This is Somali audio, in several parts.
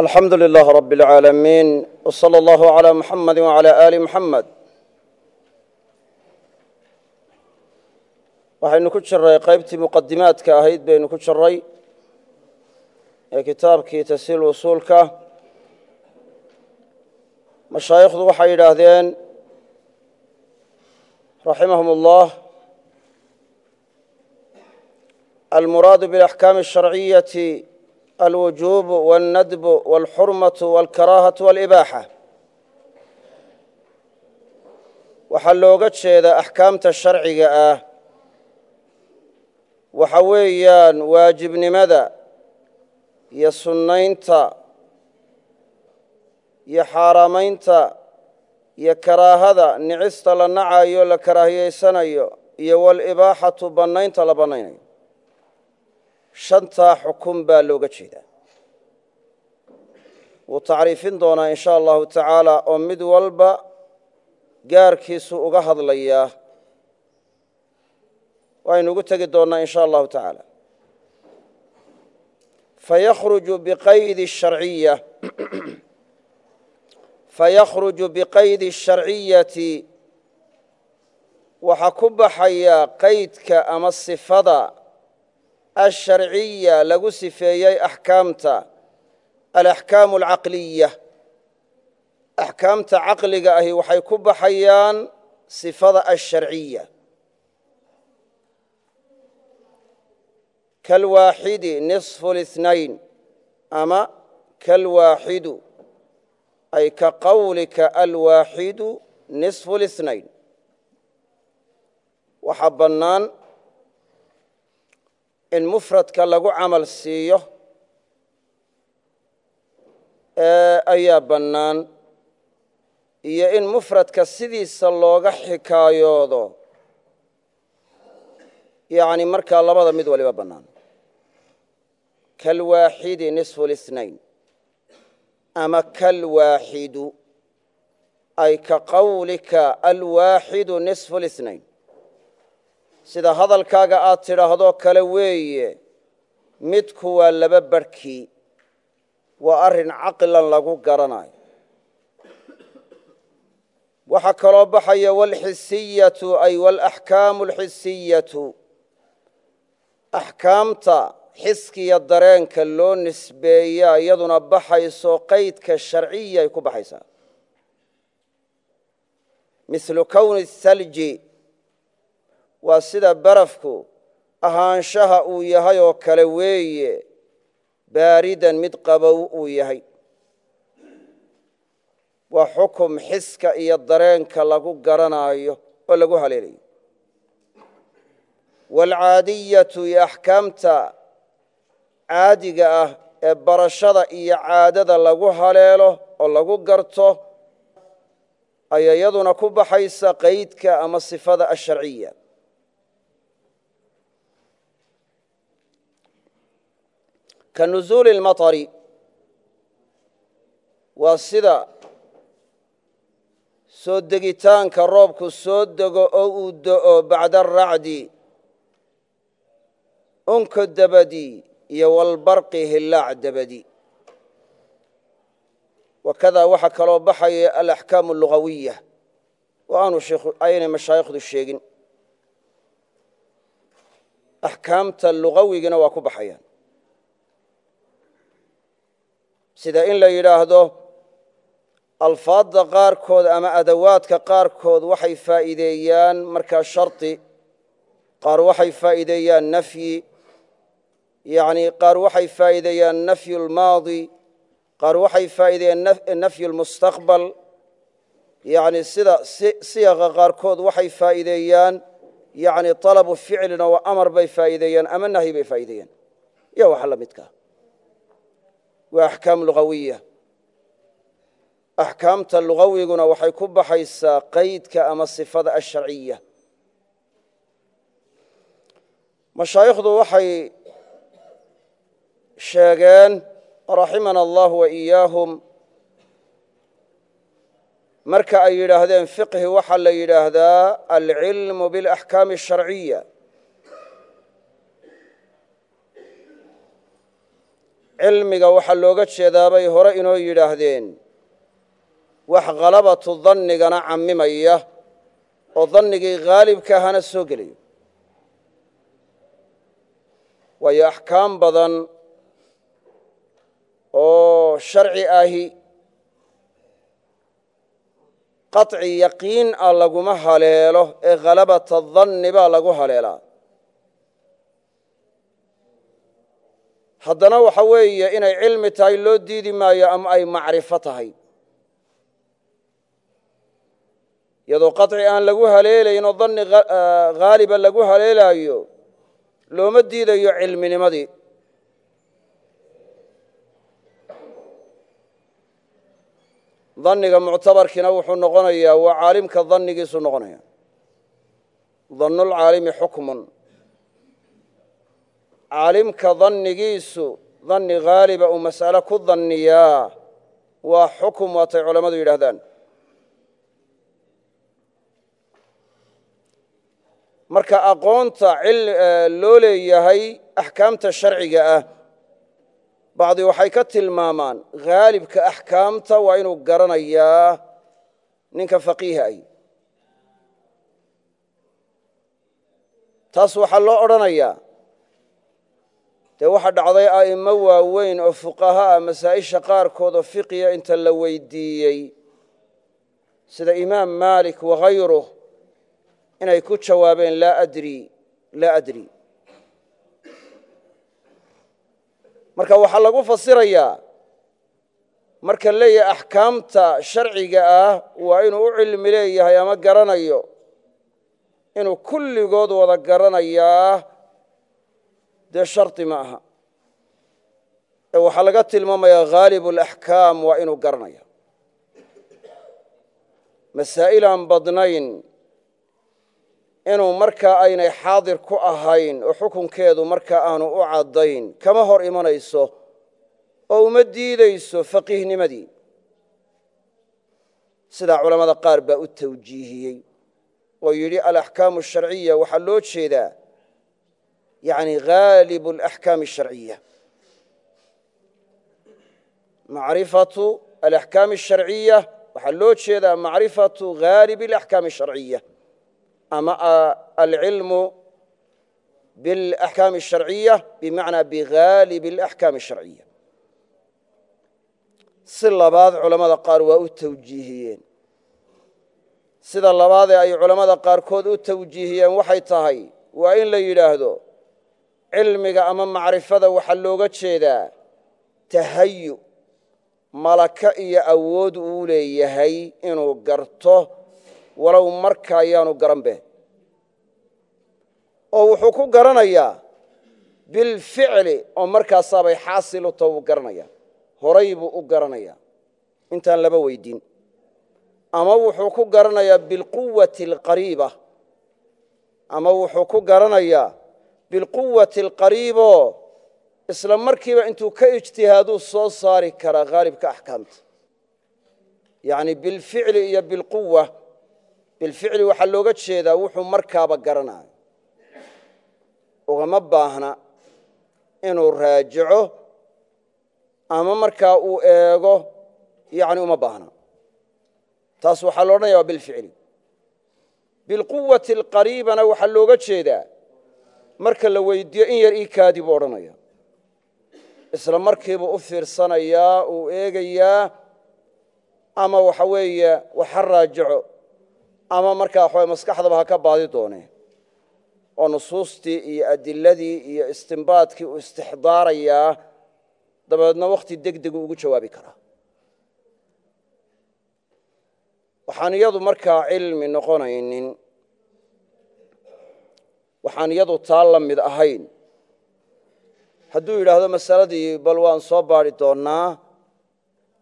alxamdu lilah rab اlcaalamiin wslى اllah عlى muxamadi wعlى ali muxamed waxaynu ku jiray qaybtii muqadimaadka ahayd baynu ku jiray ee kitaabkii tasiil usuulka mashaayikhdu waxay yidhaahdeen raximahum اllah almuraadu biاlaxkaami الsharciyati alwujuub wاlnadb wاlxurmaة wاlkaraahaة wاlibaaxa waxaa looga jeedaa axkaamta sharciga ah waxa weeyaan waajibnimada iyo sunnaynta iyo xaaraamaynta iyo karaahada nicista la nacayo la karaahiyeysanayo iyo walibaaxatu bannaynta la bannaynayo shantaa xukun baa looga jeedaa. Wuu tacriifin doonaa in sha allahu tacaala oo mid walba gaarkiisu uga hadlayaa. Waynu ugu tegi doonnaa in sha allahu tacaala. Fayakhruju biqaydi sharciyati. Waxaa ku baxaya qaydka ama sifada asharciya lagu sifeeyey axkaamta alaxkaamu alcaqliya axkaamta caqliga ahi waxay ku baxayaan sifada asharciya kalwaaxidi nisfu lihnayn ama kalwaaxidu ay ka qowlika alwaaxidu nisfu in mufradka lagu camal siiyo ayaa bannaan. Iyo in mufradka sidiisa looga xikaayoodo. Yani markaa labada mid waliba bannaan. Kalwaaxidi nisfu lihnayn ama kalwaaxidu. Ay ka qowlika alwaaxidu nisfu lihnayn sida hadalkaaga aad tidhaahdoo kale weeye midku waa laba barhkii waa arrin caqlan lagu garanayo. Waxaa kaloo baxaya walxisiyatu ay walaxkaamu alxisiyatu axkaamta xiskiya dareenka loo nisbeeyaa iyaduna baxayso qaydka sharciya ay ku baxaysaa. Milu kowni thalji waa sida barafku ahaanshaha uu yahay oo kale weeye baaridan mid qabow uu yahay. Waa xukum xiska iyo dareenka lagu garanaayo oo lagu haleelayo. Waalcaadiyatu iyo axkaamta caadiga ah ee barashada iyo caadada lagu haleelo oo lagu garto ayaa iyaduna ku baxaysa qaydka ama sifada asharciya ka nusuuli اlmaطari waa sida soo degitaanka roobku soo dego oo uu do'o bacda aracdi unka dabadi iyo walbarqi hilaac dabadi wakadaa waxaa kaloo baxaya alaxkaamu اlugawiya oo aanu aynay mashaayikhdu sheegin axkaamta lugawigina waa ku baxayaan Sida in la yidhaahdo alfaadda qaarkood ama adawaadka qaarkood waxay faa'iideeyaan markaa shardi qaar waxay faa'iideeyaan nafyi yani qaar waxay faa'iideeyaan nafyu lmaadi qaar waxay faa'iideeyaan nafyu lmustaqbal yani sida siyaqa qaarkood waxay faa'iideeyaan yani talabu ficlin oo amar bay faa'iideeyaan ama nahyi bay faa'iideeyaan. Iyo waxa la midkaa waa axkaam lugawiya axkaamta lugawiguna waxay ku baxaysaa qaydka ama sifada asharciya mashaayikhdu waxay sheegeen raximana allah wa iyaahum marka ay yidhaahdeen fiqhi waxaa la yidhaahdaa alcilmu biاlaxkaami الsharciya cilmiga waxaa looga jeedaa bay hore inoo yidhaahdeen wax khalabatu dannigana cammimaya oo dannigii haalibka ahana soo gelayo. Waayo axkaam badan oo sharci ahi qaطci yaqiin ah laguma haleelo ee khalabata danni baa lagu haleelaa haddana waxa weeye inay cilmi tahay loo diidi maayo ama ay macrifo tahay. Iyadoo qaطci aan lagu haleelayn oo danni haaliba lagu haleelaayo looma diidayo cilminimadii danniga muctabarkiina wuxuu noqonayaa waa caalimka dannigiisu noqonaya. Dannulcaalimi xukmun caalimka dannigiisu danni haaliba uu mas'ale ku danniyaa waa xukum waatay culammadu yidhaahdaan. Marka aqoonta loo leeyahay axkaamta sharciga ah bacdi waxay ka tilmaamaan haalibka axkaamta waa inuu garanayaa ninka faqiiha ay. Taas waxaa loo odhanayaa dee waxa dhacday a'immo waaweyn oo fuqahaa masaa'isha qaarkood oo fiqiya inta la weydiiyey. Sida imaam maalik waghayruh inay ku jawaabeen laa adri marka waxaa lagu fasirayaa marka leeyahay axkaamta sharciga ah waa inuu u cilmi leeyahay ama garanayo. Inuu kulligood wada garanayaa dee shardi ma aha. Ee waxaa laga tilmaamayaa haalibu alaxkaam waa inuu garanaya masaa'il aan badnayn inuu markaa aynay xaadir ku ahayn oo xukunkeedu markaa aanu u caddayn kama hor imanayso oo uma diidayso faqiihnimadii sidaa culammada qaar baa u tawjiihiyey. Oo yidhi alaxkaamu asharciya waxaa loo jeedaa yani gaalib alaxkaam alsharciya macrifatu alaxkaam alsharciya waxaa loo jeedaa macrifatu gaalib alaxkaam alsharciya ama alcilmu biاlaxkaam alsharciya bimacnaa bigaalib alaxkaam alsharciya si labaad culamada qaar waa u tawjiihiyeen sida labaadee ay culammada qaarkood u tawjiihiyeen waxay tahay waa in la yidhaahdo cilmiga ama macrifada waxaa looga jeedaa tahayu malaka iyo awood uu leeyahay inuu garto walow marka ayaanu garan be oo wuxuu ku garanayaa bilficli oo markaasaabay xaasilu ta uu garanaya horay buu u garanayaa intaan laba weydiin ama wuxuu ku garanayaa bilquwati alqariiba ama wuxuu ku garanayaa bilquwati alqariiboo isla markiiba intuu ka ijtihaaduu soo saari karaa haalibka axkaamta. Yacni bilficli iyo bilquwa bilficli waxaa looga jeedaa wuxuu markaaba garanayo. Ugama baahna inuu raajico ama markaa uu eego yani uma baahna. Taas waxaa lo odhanaya waa bilficli. Bilquwati alqariibana waxaa looga jeedaa marka la weydiiyo in yar ii kaadi buu odhanaya isla markiibuu u fiirsanayaa uu eegayaa ama waxa weeye wax ha raajico ama markaa waxaw maskaxdaba ha ka baadi doone. Oo nusuustii iyo adiladii iyo istimbaadkii uu istixdaarayaa dabeedna wakhti deg degu ugu jawaabi karaa. Waxaan iyadu markaa cilmi noqonaynin waxaan iyadu taa la mid ahayn. Hadduu yidhaahdo masaladii bal waan soo baadhi doonnaa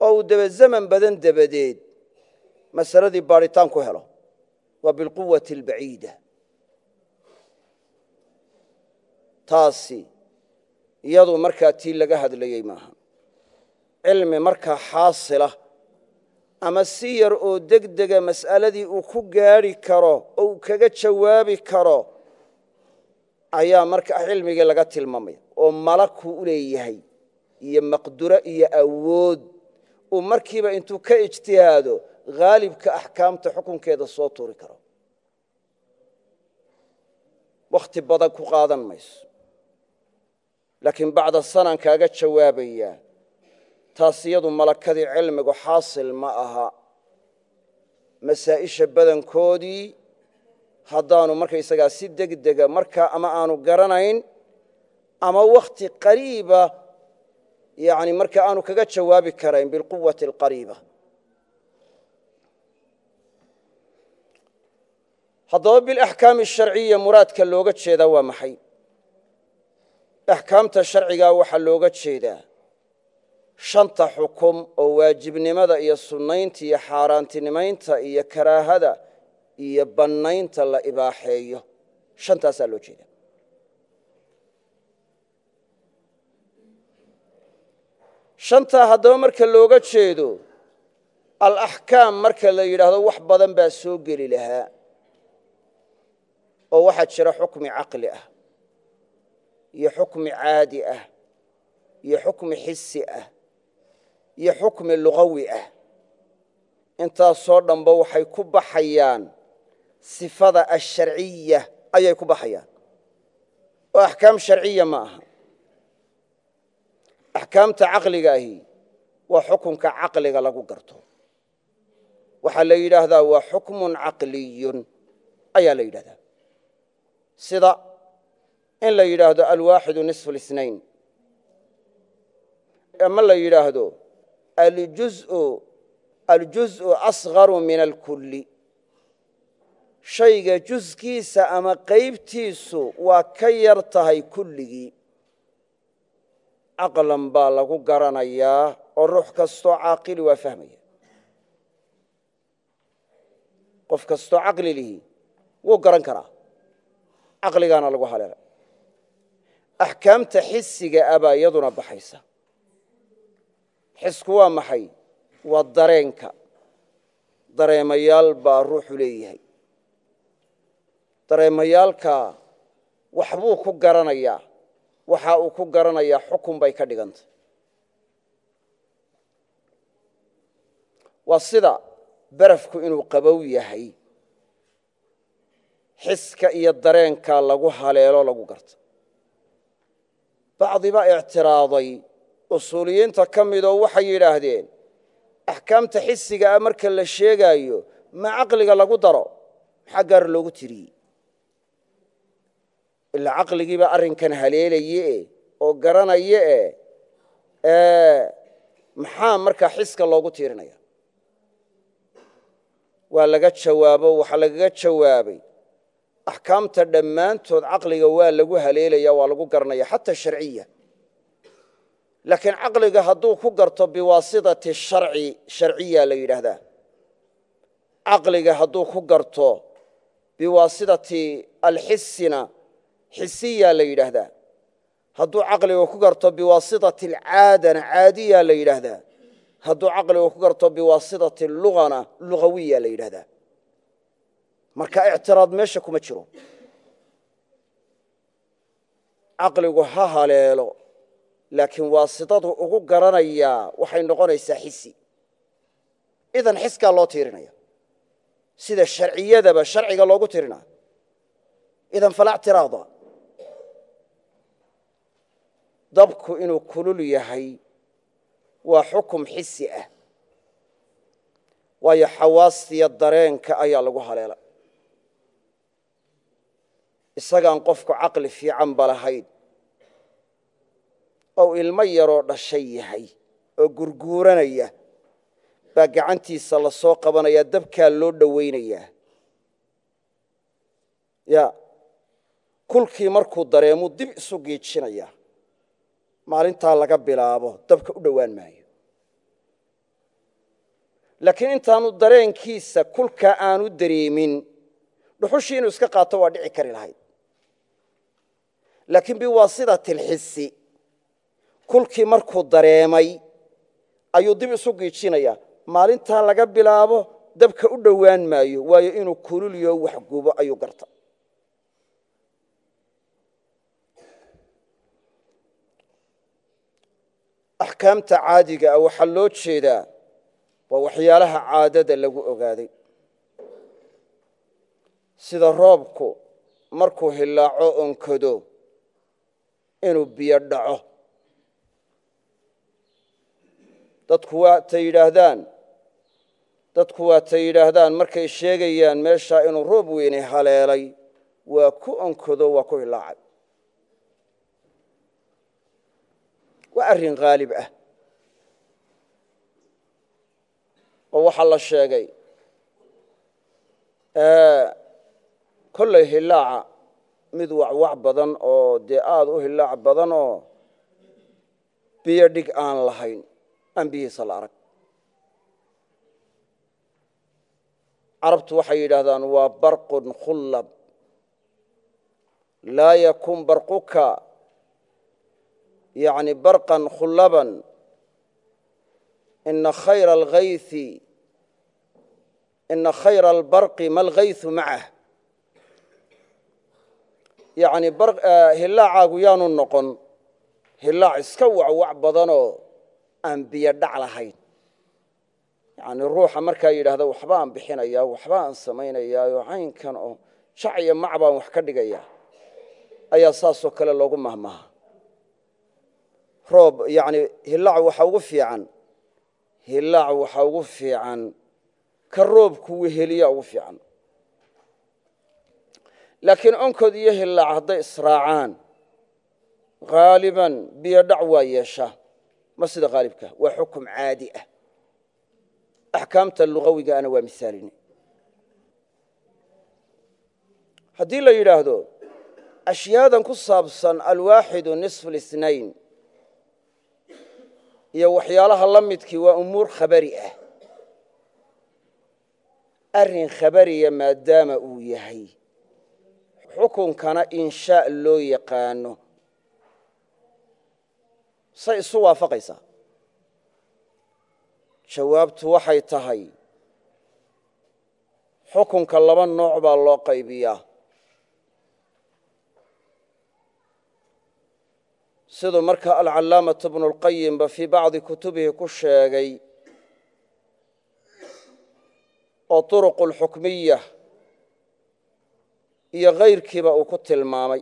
oo uu debe zaman badan dabadeed masaladii baadhitaan ku helo. Waa bilquwati albaciida. Taasi iyadu markaa tii laga hadlayey maaha. Cilmi markaa xaasila ama si yar oo degdega mas'aladii uu ku gaadhi karo oo uu kaga jawaabi karo ayaa markaa cilmigii laga tilmaamaya oo malakuu u leeyahay iyo maqduro iyo awood uu markiiba intuu ka ijtihaado haalibka axkaamta xukunkeeda soo tuuri karo. Wakhti badan ku qaadan mayso. Laakiin bacda sanaan kaaga jawaabayaa taas iyadu malakadii cilmigu xaasil ma aha. Masaa'isha badankoodii haddaanu markaysagaa si degdega markaa ama aanu garanayn ama wakhti qariiba yani marka aanu kaga jawaabi karayn bilquwati alqariiba. Haddaba bilaxkaami asharciya muraadka looga jeedaa waa maxay? Axkaamta sharcigaa waxaa looga jeedaa shanta xukum oo waajibnimada iyo sunnaynta iyo xaaraantinimaynta iyo karaahada iyo bannaynta la ibaaxeeyo. Shantaasaa loo jeedaa. Shantaa haddaba marka looga jeedo alaxkaam marka la yidhaahdo wax badan baa soo geli lahaa oo waxaa jira xukmi caqli ah iyo xukmi caadi ah iyo xukmi xisi ah iyo xukmi lugawi ah. Intaasoo dhanba waxay ku baxayaan sifada asharciya ayay ku baxayaan. Oo axkaam sharciya ma aha. Axkaamta caqliga ahi waa xukunka caqliga lagu garto. Waxaa la yidhaahdaa waa xukmun caqliyun ayaa la yidhahdaa sida in la yidhaahdo alwaaxidu nisfu اlisnayn ama la yidhaahdo aljuzءu asgaru min alkuli shayga juskiisa ama qaybtiisu waa ka yar tahay kulligii. Caqlan baa lagu garanayaa oo ruux kastoo caaqili waa fahmaya. Qof kastoo caqli lihi wuu garan karaa. Caqligaana lagu haleelay axkaamta xisiga ah baa iyaduna baxaysa. Xisku waa maxay? Waa dareenka. Dareemayaal baa ruuxu leeyahay dareemayaalka waxbuu ku garanayaa. Waxa uu ku garanayaa xukun bay ka dhigantay waa sida barafku inuu qabow yahay. Xiska iyo dareenka lagu haleelo lagu garta bacdibaa ictiraaday usuuliyiinta ka midoo waxay yidhaahdeen axkaamta xisiga ah marka la sheegaayo ma caqliga lagu daro? Maxaa gaar loogu tiriyey ilaa caqligiiba arrinkan haleelaye oo garanaye e maxaa markaa xiska loogu tiirinaya waa laga jawaabo waxaa lagaga jawaabay axkaamta dhammaantood caqliga waa lagu haleelaya waa lagu garanaya xataa sharciya laakiin caqliga hadduu ku garto biwaasitati sharci sharciya la yidhaahdaa. Caqliga hadduu ku garto biwaasitati alxisina xisiya la yidhaahdaa hadduu caqliga ku garto biwaasitati alcaadana caadiya la yidhaahdaa hadduu caqliga ku garto biwaasitati lugana lugawiya la yidhahdaa marka ictiraad meesha kuma jiro. Caqligu ha haleelo laakiin waasitadu ugu garanayaa waxay noqonaysaa xisi. Idan xiskaa loo tiirinaya sida sharciyadaba sharciga loogu tirinaya idan falaa ctiraada dabku inuu kulul yahay waa xukum xisi ah. Waayo xawaastiya dareenka ayaa lagu haleela isagaan qofku caqli fiican ba lahayn ou ilmo yaroo dhashay yahay oo gurguuranaya baa gacantiisa la soo qabanaya dabkaa loo dhowaynayaa ya kulkii markuu dareemuu dib isu giijinaya maalintaa laga bilaabo dabka u dhowaan maayo. Laakiin intaanu dareenkiisa kulkaa aanu dareemin dhuxushii inuu iska qaato waa dhici kari lahayd. Laakiin biwaasitati alxisi kulkii markuu dareemay ayuu dib isu giijinaya maalintaa laga bilaabo dabka u dhowaan maayo waayo inuu kululyo wax gubo ayuu garta axkaamta caadiga ah waxaa loo jeedaa waa waxyaalaha caadada lagu ogaaday. Sida roobku markuu hilaaco onkado inuu biyo dhaco. Dadku waa ta yidhaahdaan dadku waa ta yidhaahdaan markay sheegayaan meeshaa inuu roob weyne haleelay waa ku onkado waa ku hilaacay waa arrin haalib ah. Oo waxaa la sheegay. Kollay hilaaca mid wacwac badan oo dee aada u hilaac badan oo biyo dhig aan lahayn aan biyihiisa la arag. Carabtu waxay yidhaahdaan waa barqun khullab. Laa yakun barquka yani barqan khullaban ina khayra albarqi ma alghaythu macah yacni hilaacaagu yaanu noqon hilaac iska wacwac badanoo aan biyo dhac lahayn. Yani ruuxa markaa yidhaahda waxba aan bixinayaa waxba aan samaynayaayo caynkan oo jac mac baan wax ka dhigaya ayaa saasoo kale loogu mahmaha roob yani hilaac waxa ugu fiican hilaac waxa ugu fiican ka roobku weheliya ugu fiican. Laakiin onkod iyo hilaac hadday israacaan haaliban biyo dhac waa yeesha. Ma sida haalibka waa xukum caadi ah. Axkaamta lugawigaana waa misaalini haddii la yidhaahdo ashyaadan ku saabsan alwaaxidu nisfu lisnayn iyo waxyaalaha la midkii waa umuur khabari ah. Arrin khabariya maadaama uu yahay xukunkana inshaa loo yaqaano. Say isu waafaqaysaa? Jawaabtu waxay tahay xukunka laba nooc baa loo qaybiyaa siduu marka alcalaamatu lqayimba fii bacdi kutubihi ku sheegay oo turuqu lxukmiya iyo kayrkiiba uu ku tilmaamay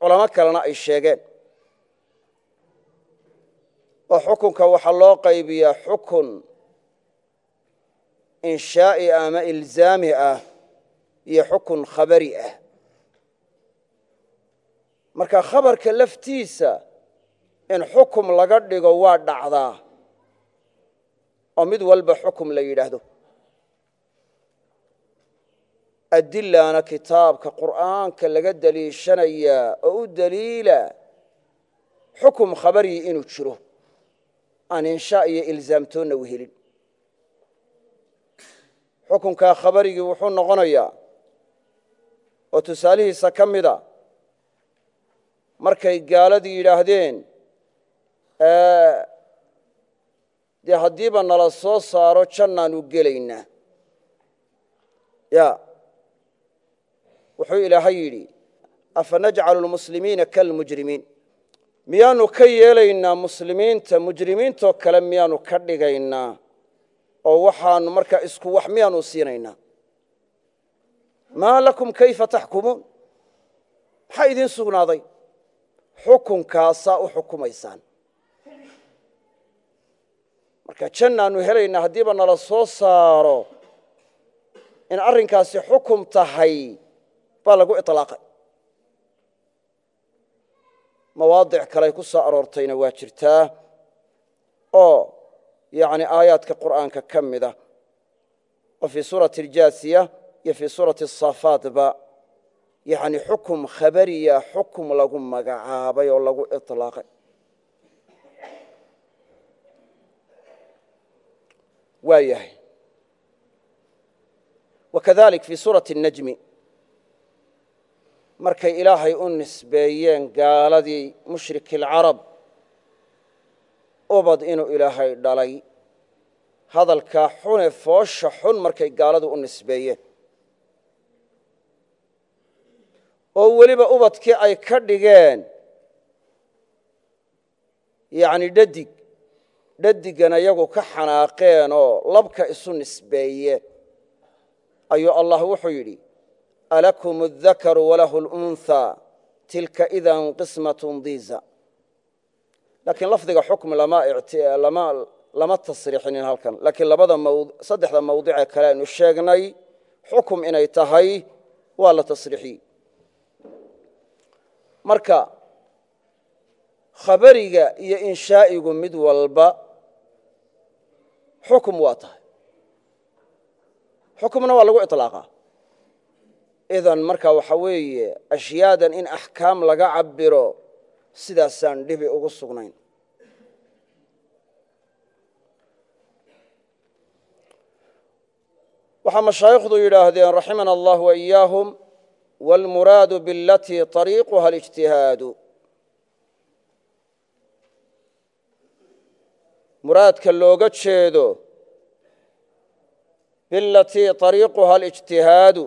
culamo kalena ay sheegeen. Oo xukunka waxaa loo qaybiyaa xukun inshaa'i ama ilzaami ah iyo xukun khabari ah marka khabarka laftiisa in xukum laga dhigo waa dhacdaa oo mid walba xukum la yidhaahdo. Adilaana kitaabka qur'aanka laga deliishanayaa oo u deliila xukum khabari inuu jiro aan inshaa iyo ilzaamtoonna wehelin xukunkaa khabarigii wuxuu noqonayaa oo tusaalihiisa ka mida markay gaaladii yidhaahdeen dee haddiiba nala soo saaro jannaanu gelaynaa ya wuxuu ilaahay yidhi afanajcalu lmuslimiina kalmujrimiin miyaanu ka yeelaynaa muslimiinta mujrimiintoo kale miyaanu ka dhigaynaa oo waxaanu markaa isku wax miyaanu siinaynaa. Maa lakum kayfa taxkumuun maxaa idiin sugnaaday xukunkaasaa u xukumaysaan. Marka jannaanu helaynaa haddiiba nala soo saaro in arrinkaasi xukum tahay baa lagu iطlaaqay mawaadic kaley ku soo aroortayna waa jirtaa oo yani aayaadka qur'aanka ka mida oo fii suurati aljaasiya iyo fii suurati asaafaatba yani xukum khabariya xukum lagu magacaabay oo lagu iطlaaqay waa yahay wakadalik fii suurati الnajmi markay ilaahay u nisbeeyeen gaaladii mushriki alcarab ubad inuu ilaahay dhalay hadalkaa xune foosha xun markay gaaladu u nisbeeyeen oo weliba ubadkii ay ka dhigeen yani dhadig dhadigan iyagu ka xanaaqeen oo labka isu nisbeeyeen ayuu allah wuxuu yidhi alakum اdakaru walahu اlunhaa tilka idan qismaة diiza laakiin lafdiga xukm lama tasriixinin halkan laakiin labada saddexda mawdicee kale aynu sheegnay xukum inay tahay waa la tasriixiyey marka khabariga iyo inshaa'igu mid walba xukum waa tahay. Xukumna waa lagu iطlaaqaa idan marka waxa weeye ashyaadan in axkaam laga cabiro sidaasaan dhibi ugu sugnayn. Waxaa mashaayikhdu yidhaahdeen raximana allah waإiyaahum wاlmuraadu biاlatii طariiquha اlijtihaadu muraadka looga jeedo bilatii طariiquha اlijtihaadu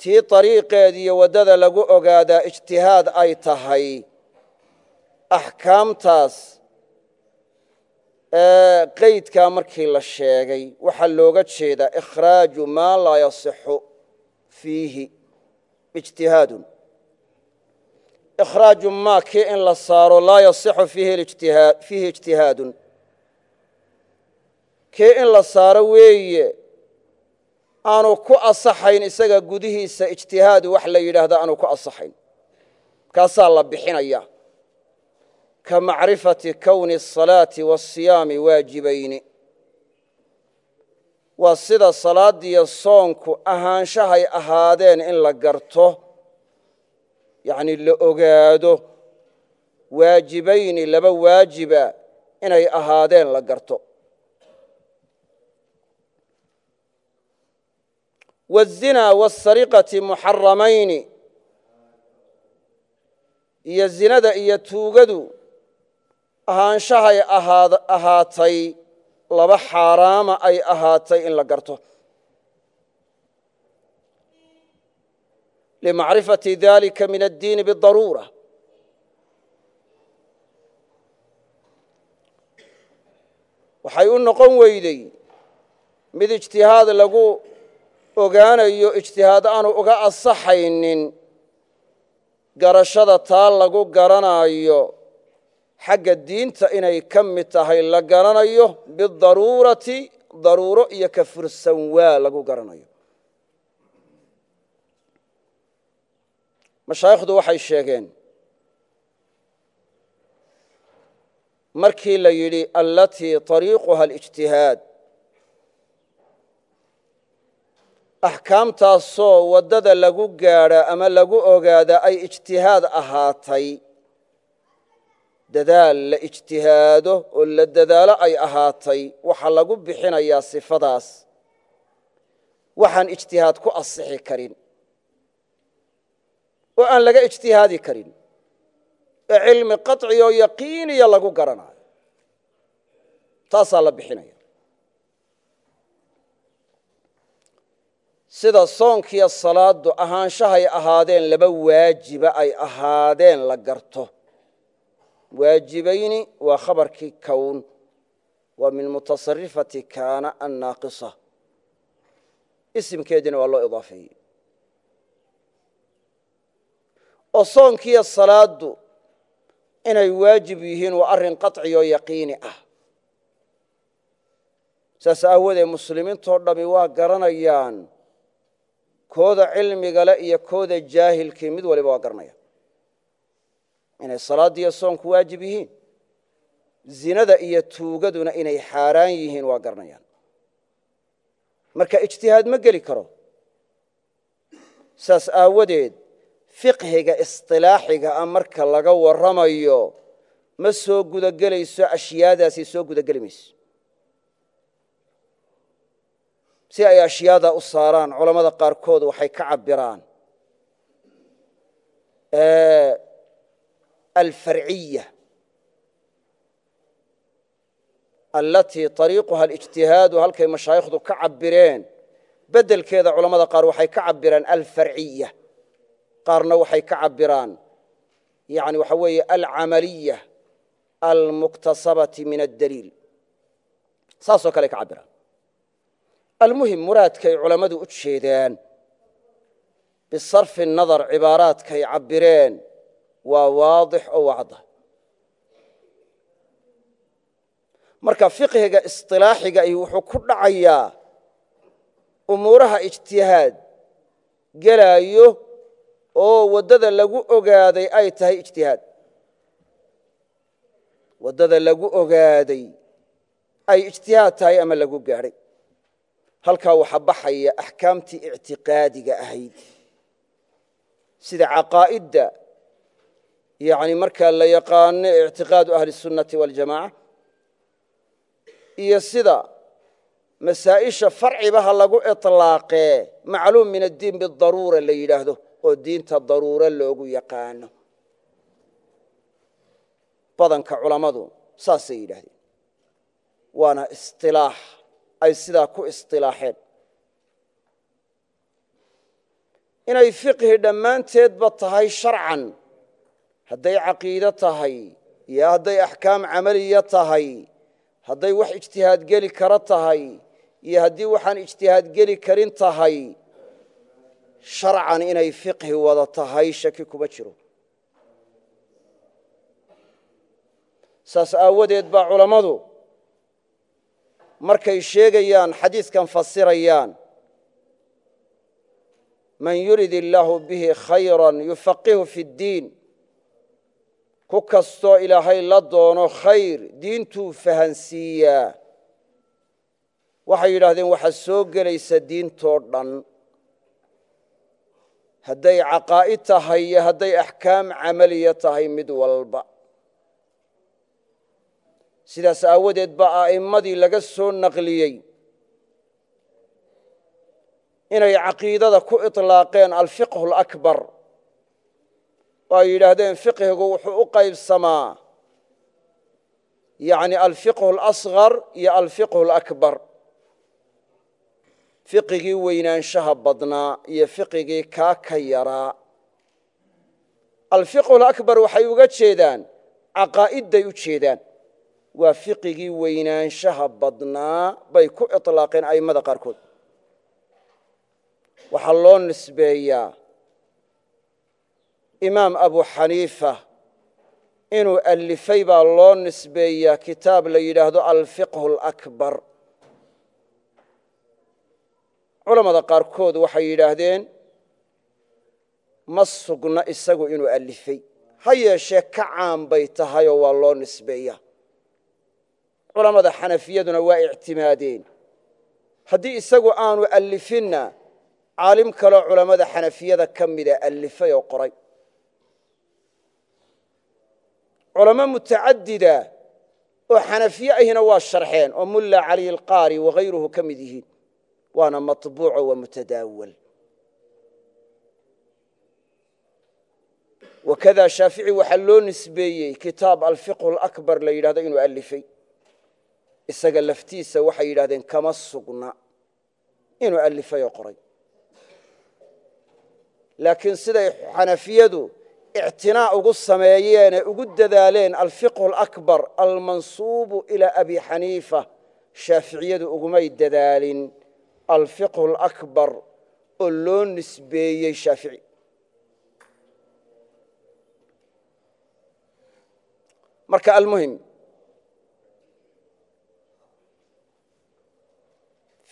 tii طariiqeediyo waddada lagu ogaadaa ijtihaad ay tahay axkaamtaas qaydkaa markii la sheegay waxaa looga jeedaa ikhraaju maa laa yasixu fiihi ijtihaadun ikhraaju maa kii in la saaro laa yasixu fiihi ijtihaadun kii in la saaro weeye aanu ku asaxayn isaga gudihiisa ijtihaadu wax la yidhaahdo aanu ku asaxayn kaasaa la bixinaya ka macrifati kowni الصalaati wالsiyaami waajibayni waa sida salaadiyo soonku ahaanshahay ahaadeen in la garto yani la ogaado waajibayni laba waajiba inay ahaadeen la garto wالzinaa wالsariqati muxaramayni iyo zinada iyo tuugadu ahaanshahay ahaatay laba xaaraama ay ahaatay in la garto. Limacrifati dalika min addiini bidaruura waxay u noqon weydey mid ijtihaad lagu ogaanayo ijtihaad aanu uga asaxaynin garashada taa lagu garanaayo xagga diinta inay ka mid tahay la garanayo bidaruurati daruuro iyo ka fursan waa lagu garanayo. Mashaayikhdu waxay sheegeen markii la yidhi alatii طariiquha اlijtihaad axkaamtaasoo waddada lagu gaadha ama lagu ogaada ay ijtihaad ahaatay dadaal la ijtihaado oo la dadaalo ay ahaatay waxaa lagu bixinayaa sifadaas. Waxaan ijtihaad ku asixi karin. Oo aan laga ijtihaadi karin. Ee cilmi qaطci oo yaqiiniya lagu garanayo. Taasaa la bixinaya. Sida soonkiyo salaadu ahaanshahay ahaadeen laba waajiba ay ahaadeen la garto waajibayni waa khabarkii kown waa min mutasarifati kaana annaaqisa. Isimkeediina waa loo idaafeeyey oo soonkiiyo salaaddu inay waajib yihiin waa arrin qaطci oo yaqiini ah. Saas aawoodee muslimiintoo dhammi waa garanayaan kooda cilmigale iyo kooda jaahilkii mid waliba waa garanaya inay salaaddiiyo soonku waajib yihiin. Zinada iyo tuugaduna inay xaaraan yihiin waa garanayaan marka ijtihaad ma geli karo. Saas aawadeed fiqhiga isilaaxiga ah marka laga warramayo ma soo gudagelayso ashyaadaasi soo gudageli mayso. Si ay ashyaada u saaraan culammada qaarkood waxay ka cabiraan alfarciya alatii ariiquha alijtihaadu halkay mashaayikhdu ka cabireen beddelkeeda culammada qaar waxay ka cabiraan alfarciya qaarna waxay ka cabiraan yani waxa weeye alcamaliya almuktasabati min addaliil saasoo kale ka cabiraan almuhim muraadkay culammadu u jeedaan bisarfi nadar cibaaraadkay cabireen waa waadix oo wacda. Marka fiqhiga isilaaxiga ahi wuxuu ku dhacayaa umuuraha ijtihaad gelaayo oo waddada lagu ogaaday ay tahay ijtihaad. Waddada lagu ogaaday ay ijtihaad tahay ama lagu gaadhay. Halkaa waxaa baxaya axkaamtii ictiqaadiga ahayd. Sida caqaa'idda yani markaa la yaqaano ictiqaadu ahli الsunnati waاljamaca iyo sida masaa'isha farcibaha lagu iطlaaqee macluum min addiin bidaruura la yidhaahdo oo diinta daruuro loogu yaqaano badanka culammadu saasay yidhaahdeen waana isilaax ay sidaa ku isilaaxeen inay fiqhi dhammaanteedba tahay sharcan hadday caqiide tahay iyo hadday axkaam camaliya tahay hadday wax ijtihaad geli kara tahay iyo haddii waxaan ijtihaad geli karin tahay sharcan inay fiqhi wada tahay shaki kuma jiro. Saas aawadeed baa culammadu markay sheegayaan xadiiskan fasirayaan man yurid illaahu bihi khayra yufaqihu fi اddiin ku kastoo ilaahay la doono khayr diintuu fahansiiyaa waxay yidhaahdeen waxaa soo gelaysa diintoo dhan. Hadday caqaa'id tahay iyo hadday axkaam camaliya tahay mid walba. Sidaas aawadeed baa a'immadii laga soo naqliyey inay caqiidada ku iطlaaqeen alfiqhu اlakbar oo ay yidhaahdeen fiqhigu wuxuu u qaybsamaa yani alfiqhu اlasغar iyo alfiqhu اlakbar fiqigii weynaanshaha badnaa iyo fiqigii kaa ka yaraa alfiqhu اlakbar waxay uga jeedaan caqaa'idday u jeedaan waa fiqigii weynaanshaha badnaa bay ku iطlaaqeen a'immada qaarkood waxaa loo nisbeeyaa imaam abu xaniifa inuu alifay baa loo nisbeeyaa kitaab la yidhaahdo alfiqhu اlakbar culamada qaarkood waxay yidhaahdeen ma sugna isagu inuu alifay ha yeeshee ka caan bay tahayoo waa loo nisbeeya culamada xanafiyaduna waa ictimaadeen. Haddii isagu aanu alifinna caalim kaloo culammada xanafiyada ka mida alifay oo qoray culamo mutacadida oo xanafiye ahina waa sharxeen oo mulla caliy alqaari waghayruhu ka mid yihiin. Waana maطbuuco wa mutadaawal. Wakada shaafici waxaa loo nisbeeyey kitaab alfiqhu اlakbar la yidhahdo inuu alifay isaga laftiisa waxay yidhahdeen kama sugna. Inuu alifay oo qoray. Laakiin siday xanafiyadu ictinaa ugu sameeyeene ugu dadaaleen alfiqhu اlakbar almansuubu ilaa abi xaniifa shaaficiyadu ugumay dadaalin. Alfiqhu اlakbar oo loo nisbeeyey shaafici. Marka almuhim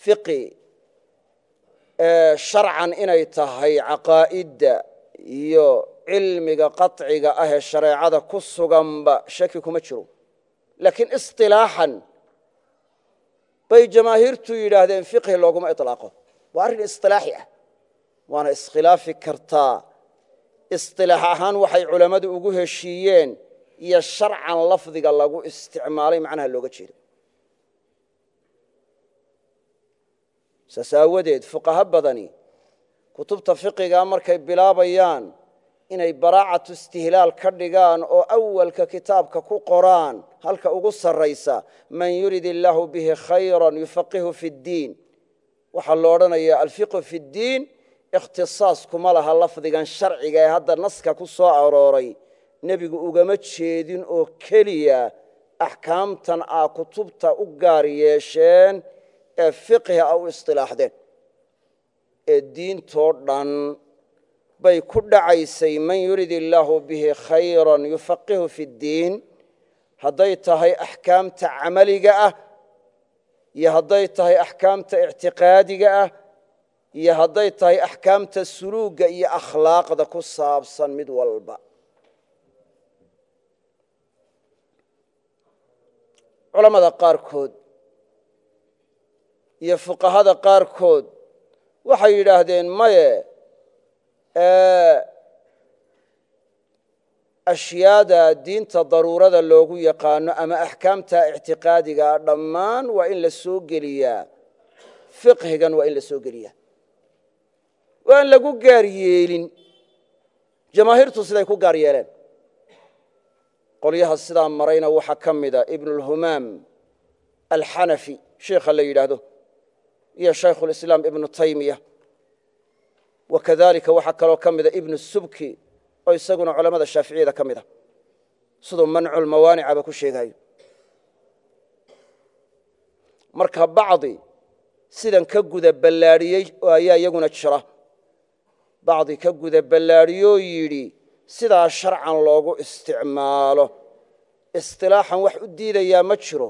fiqi sharcan inay tahay caqaa'idda iyo cilmiga qaطciga ah ee shareecada ku suganba shaki kuma jiro. Laakiin isilaaxan bay jamaahiirtu yidhaahdeen fiqhi looguma iطlaaqo waa arrin isilaaxi ah. Waana iskhilaafi kartaa. Isilaax ahaan waxay culammadu ugu heshiiyeen iyo sharcan lafdiga lagu isticmaalay macnaha looga jeeda saas aawadeed badani kutubta fiqiga markay bilaabayaan inay baraacatu istihlaal ka dhigaan oo awalka kitaabka ku qoraan halka ugu sarraysa man yurid illaahu bihi khayran yufaqihu fi ddiin. Waxaa lo odhanayaa alfiqhu fi ddiin ikhtisaas kuma laha lafdigan sharciga ee hadda naska ku soo arooray. Nebigu ugama jeedin oo keliya axkaamtan aa kutubta u gaar yeesheen ee fiqhi a u istilaaxdeen ee diintoo dhan bay ku dhacaysay man yurid illaahu bihi khayra yufaqihu fi اddiin hadday tahay axkaamta camaliga ah iyo hadday tahay axkaamta ictiqaadiga ah iyo hadday tahay axkaamta suluugga iyo akhlaaqda ku saabsan mid walba. Culammada qaarkood iyo fuqahada qaarkood waxay yidhaahdeen maye ashyaada diinta daruurada loogu yaqaano ama axkaamta ictiqaadigaa dhammaan waa in la soo geliyaa. Fiqhigan waa in la soo geliyaa. Waa an lagu gaar yeelin. Jamaahiirtu siday ku gaar yeeleen. Qolyaha sidaa marayna waxaa ka mida ibnulhumaam alxanafi sheikha la yidhaahdo iyo shaykhulislaam ibnu taymiya wa kadalika waxaa kaloo ka mida ibnu subki oo isaguna culamada shaaficiyada ka mida siduu manculmawaanicaba ku sheegayo marka bacdi sidan ka guda ballaadhiyey ayaa iyaguna jira. Bacdi ka guda ballaadhiyoo yidhi sidaa sharcan loogu isticmaalo. Isطilaaxan wax u diidayaa ma jiro.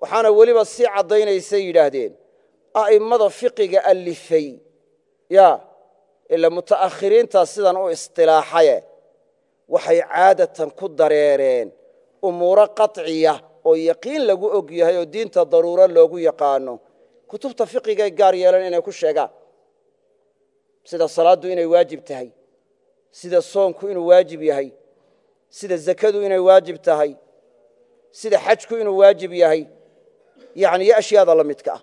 Waxaana weliba sii caddaynaysay yidhaahdeen. A'immada fiqiga alifay ya ila muta'akhiriintaa sidan u isطilaaxaye waxay caadatan ku dareereen umuuro qaطciya oo yaqiin lagu og yahay oo diinta daruuro loogu yaqaano. Kutubta fiqigay gaar yeelan inay ku sheegaan sida salaaddu inay waajib tahay sida soonku inuu waajib yahay sida zakadu inay waajib tahay sida xajku inuu waajib yahay yani ashyaada la midka ah.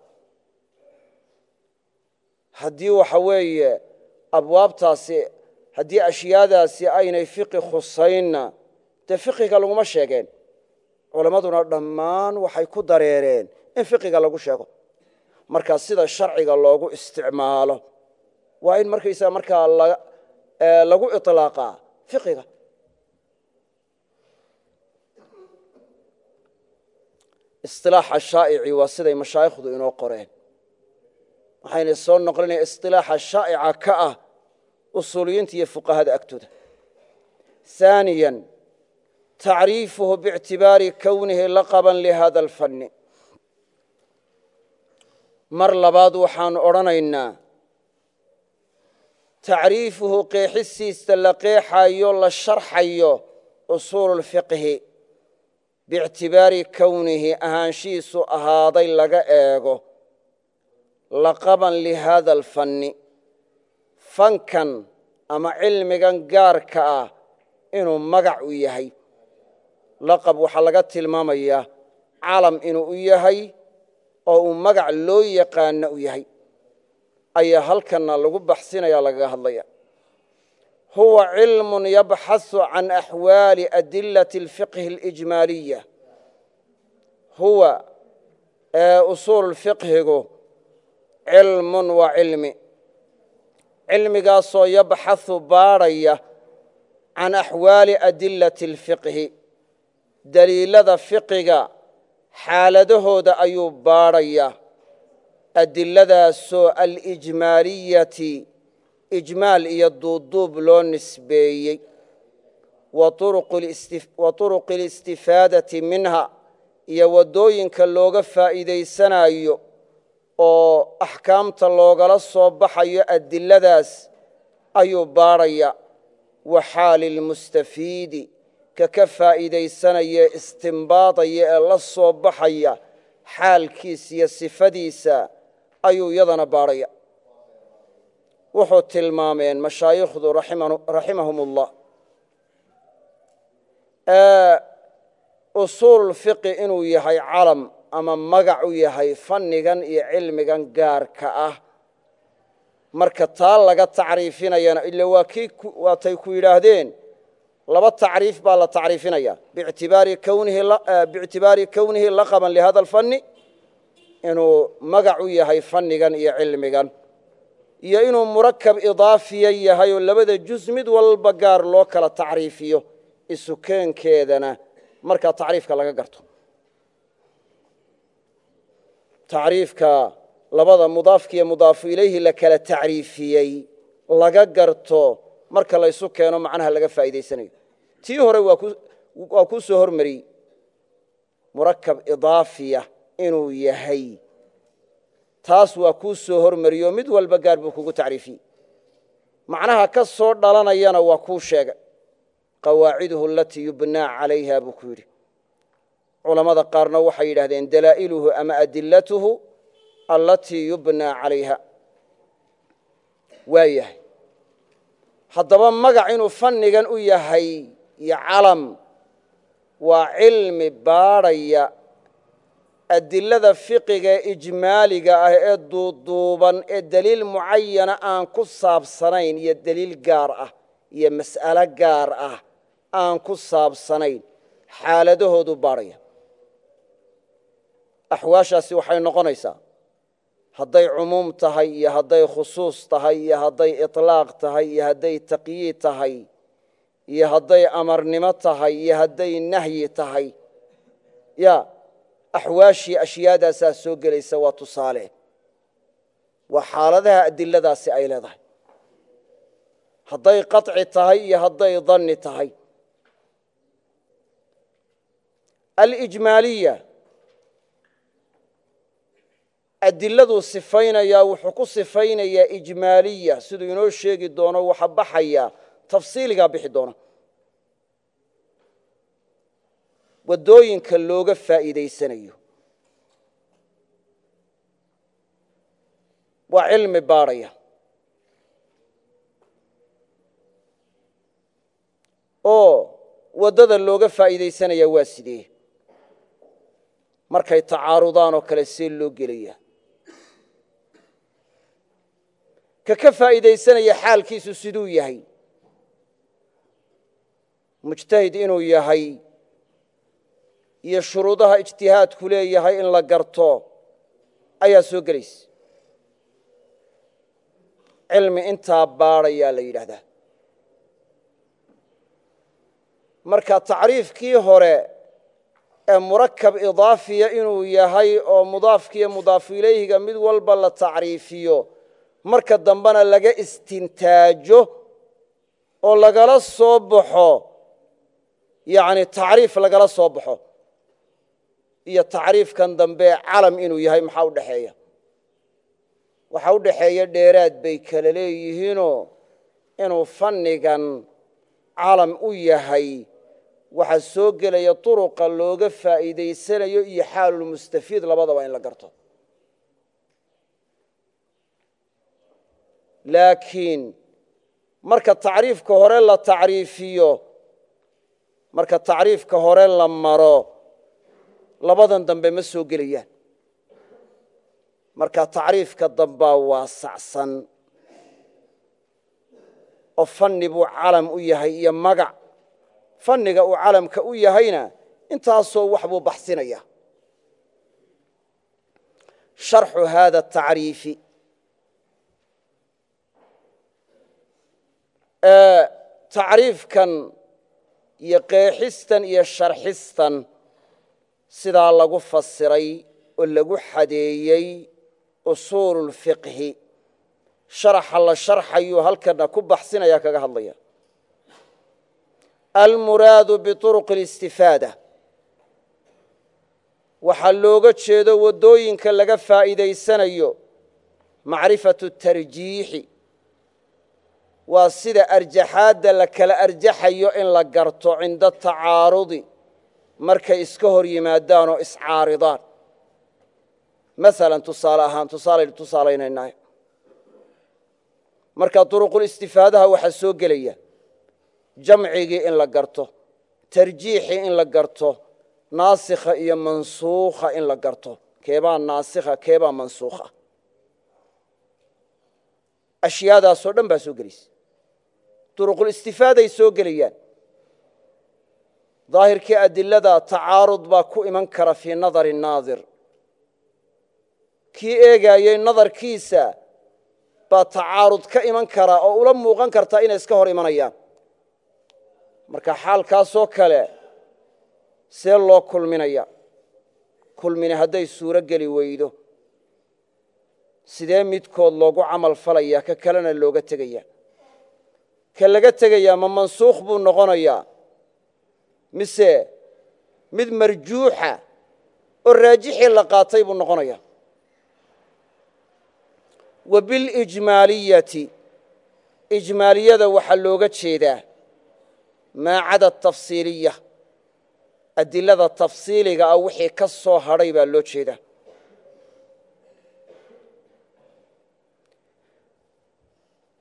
Haddii waxa weeye abwaabtaasi haddii ashyaadaasi aynay fiqi khusaynna dee fiqiga laguma sheegeen. Culammaduna dhammaan waxay ku dareereen in fiqiga lagu sheego. Markaa sida sharciga loogu isticmaalo waa in markaysaga markaa lagu iطlaaqaa fiqiga. Isilaaxa shaa'ici waa siday mashaayikhdu inoo qoreen. Waxayna soo noqlinaya isilaaxa shaa'ica ka ah usuuliyiinta iyo fuqahada agtooda. Aaniya tacriifuhu bictibaari kownihi laqaban lihada alfanni. Mar labaad waxaanu odhanaynaa tacriifuhu qeexisiista la qeexayo la sharxayo usuululfiqhi biictibaari kownihi ahaanshihiisu ahaaday laga eego laqaban lihaada alfanni fankan ama cilmigan gaarka ah inuu magac u yahay. Laqab waxaa laga tilmaamayaa calam inuu u yahay oo uu magac loo yaqaano u yahay. Ayaa halkanna lagu baxsinaya lagaga hadlaya huwa cilmu yabxasu can axwaali adilati اlfiqhi اlijmaaliya huwa usuul fiqhigu cilmun waa cilmi cilmigaasoo yabxahu baadhaya can axwaali adilati اlfiqhi daliilada fiqiga xaaladahooda ayuu baadhaya adiladaasoo alijmaaliyati ijmaal iyo duuduub loo nisbeeyey. Wa turuqi اlistifaadati minha iyo waddooyinka looga faa'iidaysanayo oo axkaamta loogala soo baxayo adiladaas ayuu baadhaya wa xaali lmustafiidi ka ka faa'iidaysanaya istimbaadaya ee la soo baxaya xaalkiisa iyo sifadiisa ayuu iyadana baadhaya wuxuu tilmaameen mashaayikhdu raximahum ullah usuul fiqi inuu yahay calam ama magac u yahay fannigan iyo cilmigan gaarka ah. Marka taa laga tacriifinayana ila waatay ku yidhaahdeen laba tacriif baa la tacriifinaya biictibaari kownihi laqaban lihada alfanni inuu magac u yahay fannigan iyo cilmigan. Iyo inuu murakab idaafiya yahay oo labada juz mid walba gaar loo kala tacriifiyo isukeenkeedana. Markaa tacriifka laga garto tacriifka labada mudaafka iyo mudaafu ilayhi la kala tacriifiyey laga garto marka laysu keeno macnaha laga faa'iidaysanayo. Tii hore waa kuu soo hormariyey murakab idaafiya inuu yahay. Taas waa kuu soo hormariyoo mid walba gaar buu kugu tacriifiyey. Macnaha ka soo dhalanayana waa kuu sheegay. Qawaaciduhu alatii yubnaa calayha buu ku yidhi culammada qaarna waxay yidhahdeen dalaa'iluhu ama adilatuhu allatii yubnaa calayha. Waa yahay. Haddaba magac inuu fannigan u yahay iyo calam waa cilmi baadhaya adilada fiqiga ee ijmaaliga ah ee duuduuban ee deliil mucayana aan ku saabsanayn iyo deliil gaar ah iyo mas'alo gaar ah aan ku saabsanayn xaaladahoodu baadhaya axwaashaasi waxay noqonaysaa hadday cumuum tahay iyo hadday khusuus tahay iyo hadday iطlaaq tahay iyo hadday taqyiid tahay iyo hadday amarnimo tahay iyo hadday nahyi tahay ya axwaashii ashyaadaasaa soo gelaysa waa tusaale. Waa xaaladaha adiladaasi ay leedahay. Hadday qaطci tahay iyo hadday danni tahay. Alijmaaliya adiladuu sifaynayaa wuxuu ku sifaynayaa ijmaaliya. Siduu inoo sheegi doono waxa baxaya tafsiiligaa bixi doona waddooyinka looga faa'iidaysanayo. Waa cilmi baadhaya oo waddada looga faa'iidaysanaya waa sidee? Markay tacaarudaan oo kale see loo gelaya ka ka faa'iidaysanaya xaalkiisu siduu yahay. Mujtahid inuu yahay iyo shuruudaha ijtihaadku leeyahay in la garto ayaa soo gelaysa. Cilmi intaa baadhayaa la yidhaahdaa. Marka tacriifkii hore ee murakab idaafiya inuu yahay oo mudaafkiiyo mudaafu ilayhiga mid walba la tacriifiyo marka dambena laga istintaajo oo lagala soo baxo yani tacriif lagala soo baxo iyo tacriifkan dambe calam inuu yahay maxaa u dhexeeya waxaa u dhexeeya dheeraad bay kala leeyihiinoo inuu fannigan calam u yahay. Waxaa soo gelaya turuqa looga faa'iidaysanayo iyo xaalulmustafiid labadaba in la garto laakiin marka tacriifka hore la tacriifiyo marka tacriifka hore la maro labadan dambe ma soo gelayaan. Marka tacriifka dambaa waasacsan oo fanni buu calam u yahay iyo magac. Fanniga uu calamka u yahayna intaasoo wax buu baxsinaya. Sharxu haada tacriifi tacriifkan iyo qeexistan iyo sharxistan sidaa lagu fasiray oo lagu xadeeyey usuululfiqhi sharaxa la sharxayuu halkana ku baxsinaya kaga hadlaya. Almuraadu biطuruq اlistifaada waxaa looga jeedo waddooyinka laga faa'iidaysanayo macrifatu tarjiixi waa sida arjaxaadda la kala arjaxayo in la garto cinda tacaarudi. Markay iska hor yimaadaan oo iscaaridaan maalan tusaale ahaan tusaalaynu tusaalaynaynaah marka duruqulistifaadaha waxaa soo gelaya. Jamcigii in la garto tarjiixii in la garto naasikha iyo mansuukha in la garto. Keebaa naasikha keebaa mansuukha. Ashyaadaasoo dhan baa soo gelaysa duruqulistifaaday soo gelayaan. Daahirkii adilada tacaarud baa ku iman kara fii nadari naadir. Kii eegaayey nadarkiisa baa tacaarud ka iman kara oo ula muuqan kartaa inay iska hor imanayaan. Marka xaalkaasoo kale see loo kulminaya. Kulmini hadday suuro geli weydo. Sidee midkood loogu camal falaya ka kalena looga tegaya ka laga tegayaa ma mansuukh buu noqonayaa. Mise mid marjuuxa oo raajixii la qaatay buu noqonaya wa bilijmaaliyati ijmaaliyada waxaa looga jeedaa maa cada tafsiiliya adilada tafsiiliga ah wixii ka soo hadhay baa loo jeedaa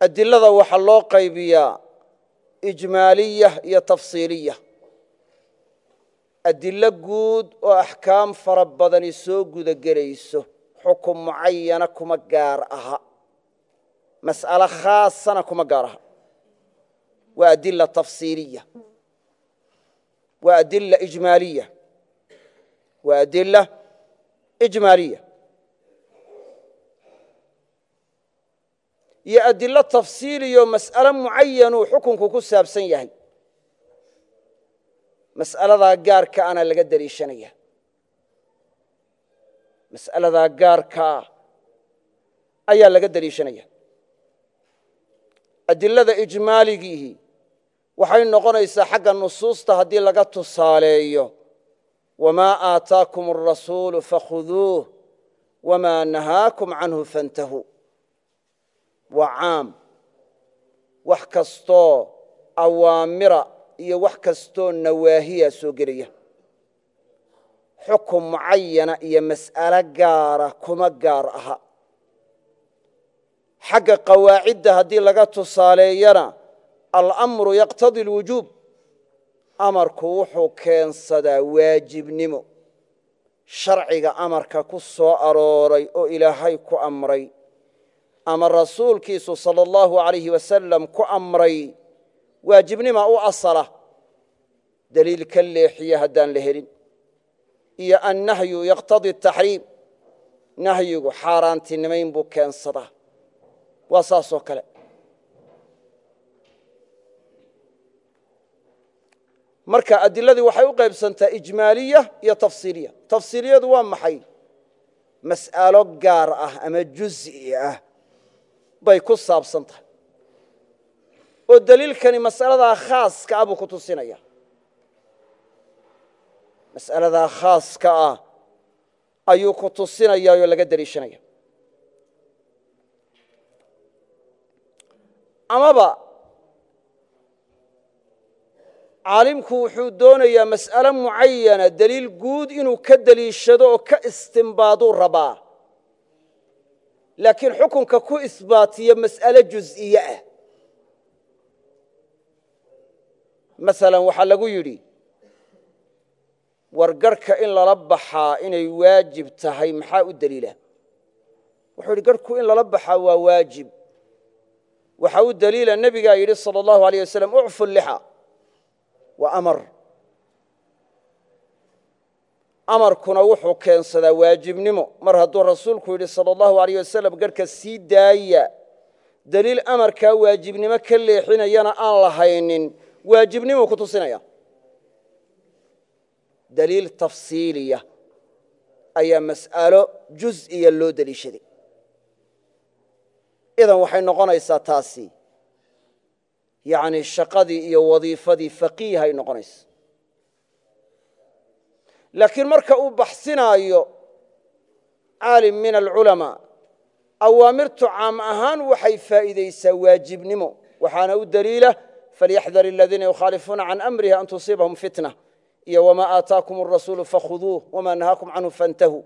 adilada waxaa loo qaybiyaa ijmaaliya iyo tafsiiliya adilo guud oo axkaam fara badani soo guda gelayso xukun mucayana kuma gaar aha. Mas'alo khaasana kuma gaar aha. Waa adila tafsiiliya waa adila ijmaaliya waa adila ijmaaliya iyo adilo tafsiiliyo mas'alo mucayanuu xukunku ku saabsan yahay. Mas'aladaa gaarka ana laga deliishanaya mas'aladaa gaarkaa ayaa laga deliishanaya adilada ijmaaligiihi waxay noqonaysaa xagga nusuusta haddii laga tusaaleeyo. Wamaa aataakum arasuulu fakhuduuh wamaa nahaakum canhu fantahuu waa caam wax kastoo awaamira iyo wax kastoo nawaahiya soo gelaya. Xukun mucayana iyo mas'alo gaara kuma gaar aha. Xagga qawaacidda haddii laga tusaaleeyana alamru yaqtadi alwujuub amarku wuxuu keensadaa waajibnimo. Sharciga amarka ku soo arooray oo ilaahay ku amray ama rasuulkiisu sala allahu alayhi wasalam ku amray waajibnima u asala. Deliil ka leexiya haddaan la helin. Iyo annahyu yaqtadi ataxriim nahyigu xaaraantinimayn buu keensadaa. Waa saasoo kale. Marka adiladii waxay u qaybsantaa ijmaaliya iyo tafsiiliya. Tafsiiliyadu waa maxay? Mas'alo gaar ah ama juzi ah bay ku saabsan tahay. Oo deliilkani mas'aladaa khaaska ah buu ku tusinaya mas'aladaa khaaska ah ayuu ku tusinayaa oo laga deliishanaya amaba caalimku wuxuu doonayaa mas'alo mucayana deliil guud inuu ka deliishado oo ka istimbaaduu rabaa laakiin xukunka ku isbaatiyo mas'alo jus'iye ah masalan waxaa lagu yidhi wargarhka in lala baxaa inay waajib tahay maxaa u deliila wuxuu yidhi garhku in lala baxaa waa waajib waxaa u deliila nebigaa yidhi salى اllahu alيyه wasalam ucfu lixa waa amar amarkuna wuxuu keensadaa waajibnimo. Mar hadduu rasuulku yidhi sala allahu aleyh wasalam garhka sii daaya. Deliil amarkaa waajibnimo ka leexinayana aan lahaynin waajibnimo ku tusinaya. Daliil tafsiiliya ayaa mas'alo juz'iya loo deliishaday idan waxay noqonaysaa taasi yani shaqadii iyo wadiifadii faqiih ay noqonaysa laakiin marka uu baxsinaayo caalim min alculamaa awaamirtu caam ahaan waxay faa'iidaysaa waajibnimo. Waxaana u deliila falyaxdar aladiina yukhaalifuuna can amrihi an tusiibahum fitna. Iyo wmaa aataakum arasuulu fakhuduuh wamaa nahaakum canhu fantahuu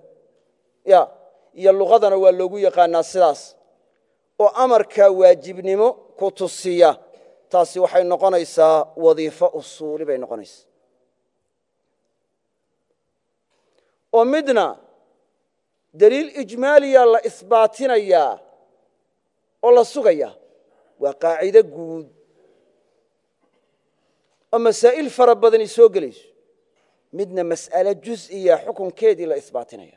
ya iyo luqadana waa loogu yaqaanaa sidaas. Oo amarkaa waajibnimo ku tusiya. Taasi waxay noqonaysaa wadiifo usuuli bay noqonaysaa oo midna deliil ijmaaliya la isbaatinayaa oo la sugaya waa qaacido guud. Oo masaa'il fara badani soo gelayso midna mas'alo jus'iya xukunkeedii la isbaatinaya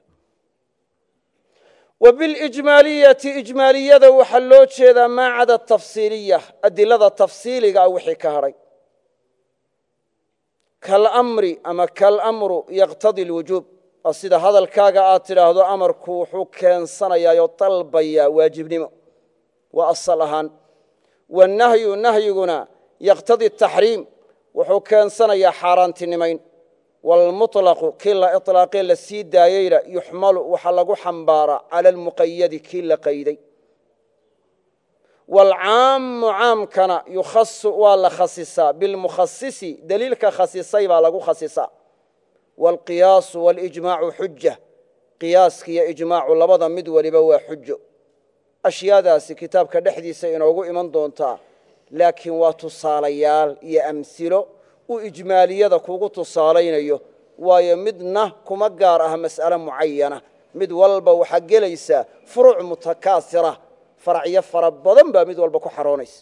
wa bilijmaaliyati ijmaaliyada waxaa loo jeedaa maa cada tafsiiliya adilada tafsiiliga ah wixii ka hadhay kalamri ama kalamru yaqtadi lwujuub sida hadalkaaga aad tidhaahdo amarku wuxuu keensanayaayoo dalbayaa waajibnimo. Waa asal ahaan. Wanahyu nahyiguna yaqtadi taxriim. Wuxuu keensanayaa xaaraantinimayn. Waalmuطlaqu kii la iطlaaqee la sii daayeyna yuxmalu waxaa lagu xambaaraa cala almuqayadi kii la qayday. Waalcaammu caamkana yukhasu waa la khasisaa. Bilmukhasisi deliilka khasisay baa lagu khasisaa waalqiyaasu waalijmaacu xuja qiyaaska iyo ijmaacu labada mid waliba waa xujo ashyaadaasi kitaabka dhexdiisa inoogu iman doontaa laakiin waa tusaalayaal iyo amhilo uu ijmaaliyada kugu tusaalaynayo waayo midna kuma gaar ah mas'ale mucayana mid walba waxaa gelaysaa furuuc mutakaasira faracyo fara badan baa mid walba ku xaroonaysa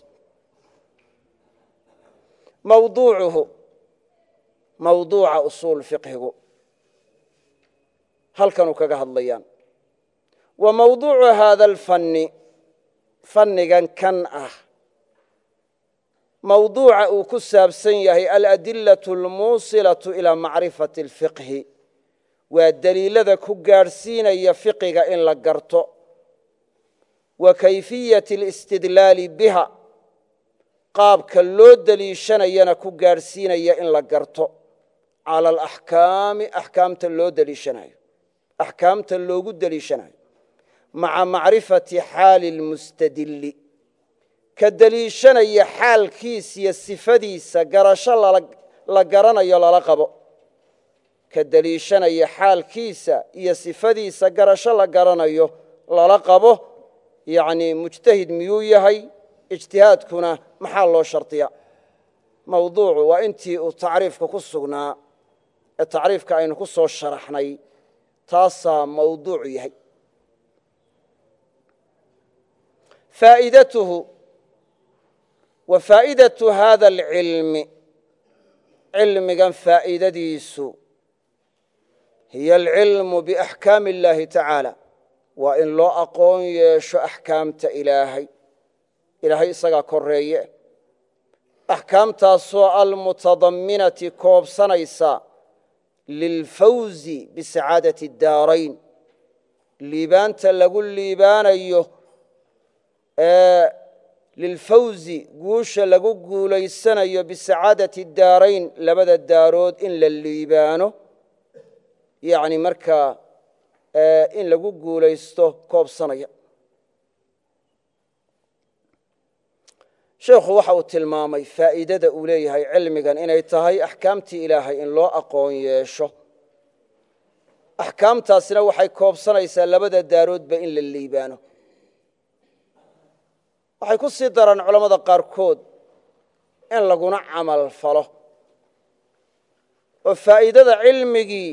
mawduuca usuul fiqhigu. Halkanuu kaga hadlayaan. Wa mawduucu haada alfanni fannigan kan ah. Mawduuca uu ku saabsan yahay aladillatu almuusilatu ilaa macrifati alfiqhi. Waa deliilada ku gaadhsiinaya fiqiga in la garto. Wa kayfiyati alistidlaali biha. Qaabka loo deliishanayana ku gaadhsiinaya in la garto cala alaxkaami axkaamta loo deliishanayo axkaamta loogu deliishanayo maca macrifati xaali lmustadilli ka deliishanaya xaalkiisiyo sifadiisa garasho la garanayo lala qabo ka deliishanaya xaalkiisa iyo sifadiisa garasho la garanayo lala qabo yacni mujtahid miyuu yahay ijtihaadkuna maxaa loo shardiya mawduucu waa intii uu tacriifka ku sugnaa ee tacriifka aynu ku soo sharaxnay taasaa mawduucu yahay. Faa'idatuhu wa faa'idatu haada alcilmi cilmigan faa'iidadiisu hiya alcilmu biaxkaami اllahi tacaala waa in loo aqoon yeesho axkaamta ilaahay. Ilaahay isagaa koreeye axkaamtaasoo almutadaminati koobsanaysa lilfawzi bisacaadati اdaarayn liibaanta lagu liibaanayo ee lilfawzi guusha lagu guulaysanayo bisacaadati daarayn labada daarood in la liibaano yani markaa in lagu guulaysto koobsanaya sheekhu waxa uu tilmaamay faa'iidada uu leeyahay cilmigan inay tahay axkaamtii ilaahay in loo aqoon yeesho. Axkaamtaasina waxay koobsanaysaa labada daaroodba in la liibaano. Waxay ku sii daraan culammada qaarkood in laguna camal falo. Oo faa'iidada cilmigii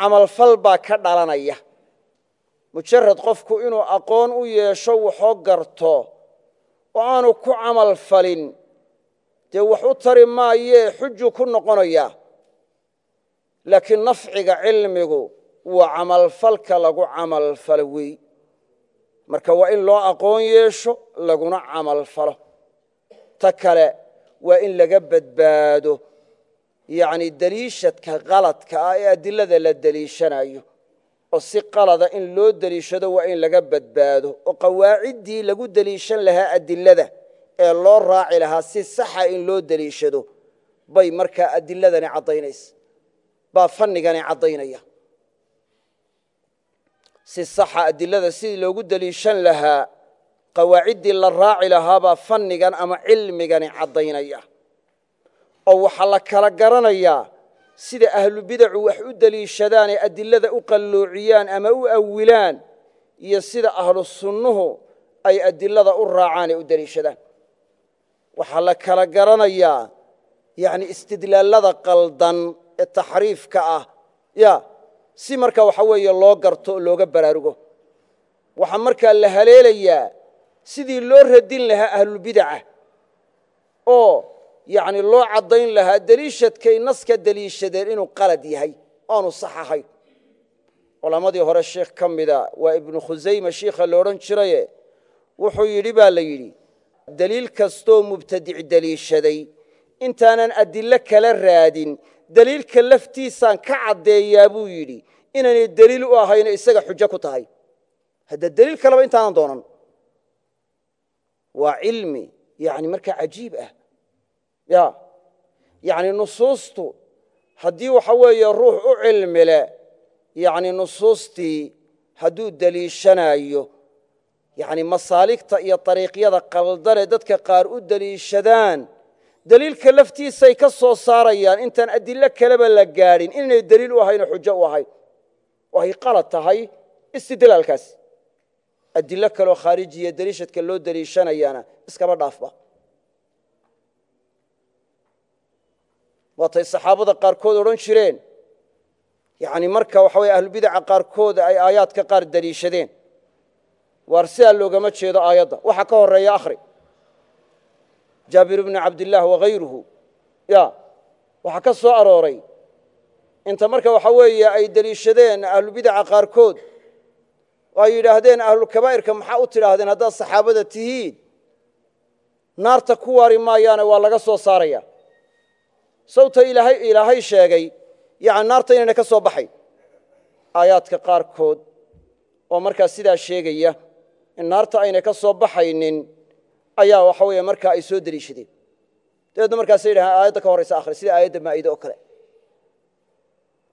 camalfal baa ka dhalanaya. Mujarad qofku inuu aqoon u yeesho waxoo garto oo aanu ku camal falin. Dee wax u tari maayee xuju ku noqonaya laakiin nafciga cilmigu waa camalfalka lagu camalfalo wey. Marka waa in loo aqoon yeesho laguna camal falo. Ta kale waa in laga badbaado yacni deliishadka qaladka ah ee adilada la deliishanayo oo si qalada in loo deliishado waa in laga badbaado oo qawaaciddii lagu deliishan lahaa adilada ee loo raaci lahaa si saxa in loo deliishado. Bay markaa adiladani caddaynaysa baa fannigani caddaynaya. Si saxa adilada sidii loogu deliishan lahaa qawaaciddii la raaci lahaabaa fannigan ama cilmigani caddaynaya. Oo waxaa la kala garanayaa sida ahlubidacu wax u deliishadaan ee adilada u qalloociyaan ama u awilaan iyo sida ahlu sunnuhu ay adilada u raacaan ee u deliishadaan waxaa la kala garanayaa yani istidlaallada qaldan ee taxriifka ah. Ya si markaa waxa weeye loo garto oo looga baraarugo. Waxaa markaa la haleelayaa sidii loo radin lahaa ahlulbidaca oo yani loo caddayn lahaa deliishadkay naska deliishadeen inuu qalad yahay aanu sax ahayn. Culammadii hore sheikh ka mida waa ibnu khusayma shiikha la odhan jiraye wuxuu yidhi baa la yidhi deliil kastoo mubtadic deliishaday intaanan adilo kala raadin deliilka laftiisaan ka caddeeyaa buu yidhi inaynay deliil u ahayno isaga xujo ku tahay. Hadda deliil kaleba intaanan doonan. Waa cilmi yani markaa cajiib ah ya. Yani nusuustu haddii waxa weeye ruux u cilmile yani nusuustii hadduu deliishanayo yani masaaligta iyo dariiqyada qaldane dadka qaar u deliishadaan deliilka laftiisay ka soo saarayaan intaan adilo kaleba la gaadhin inaynay deliil u ahayn oo xujo u ahayn oo ay qalad tahay istidlaalkaasi adilo kaleoo khaarijiya deliishadka loo deliishanayaana iskaba dhaafba waatay saxaabada qaarkood odhan jireen. Yani marka waxa weye ahlubidaca qaarkood ay aayaadka qaar deliishadeen waar sidaa loogama jeedo aayadda. Waxa ka horreeya akhri. Jaabir bni cabdillaah wahayruhu ya waxaa ka soo arooray. Inta marka waxa weeye ay deliishadeen ahlubidaca qaarkood. Oo ay yidhaahdeen ahlulkabaa'irka maxaa u tidhaahdeen haddaad saxaabada tihiin? Naarta ku waari maayaane waa laga soo saaraya sawta ilaahay sheegay naarta inayna ka soo baxay. Aayaadka qaarkood oo markaa sidaa sheegaya in naarta aynay ka soo baxaynin ayaa waxa markaa ay soo deliishadeen. Dabeedna markaasay yidhahdeen aayadda ka horraysa akhri sida aayadda maa'ide oo kale.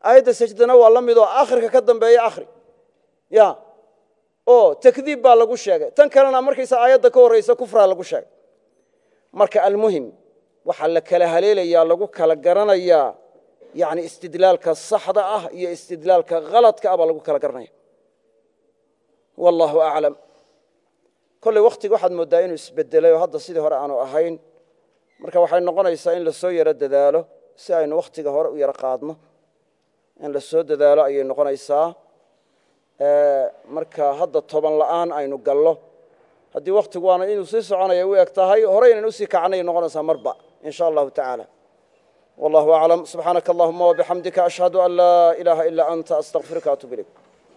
Aayadda sajdana waa la midoo akhirka ka dambeeya akhri ya oo takdiib baa lagu sheegay. Tan kalena markaysa aayadda ka horraysa kufraa lagu sheegay. Marka almuhim waxaa la kala haleelayaa lagu kala garanayaa yani istidlaalka saxda ah iyo istidlaalka haladka ah lagu kala garanaya wallahu aclam. Kolley wakhtiga waxaad mooddaa inuu isbedelay oo hadda sidii hore aanu ahayn. Marka waxay noqonaysaa in la soo yaro dadaalo si aynu wakhtiga hore u yaro qaadno. In la soo dadaalo ayay noqonaysaa. Marka hadda toban la'aan aynu gallo. Haddii wakhtigu waana inuu sii soconaya u eg tahay hore inaynu u sii kacanay noqonaysaa marba in sha allahu tacaala wallahu aclam subxaanaka allahuma wabixamdika ashhadu an laa ilaaha ilaa anta astaqfiruka atub ilayk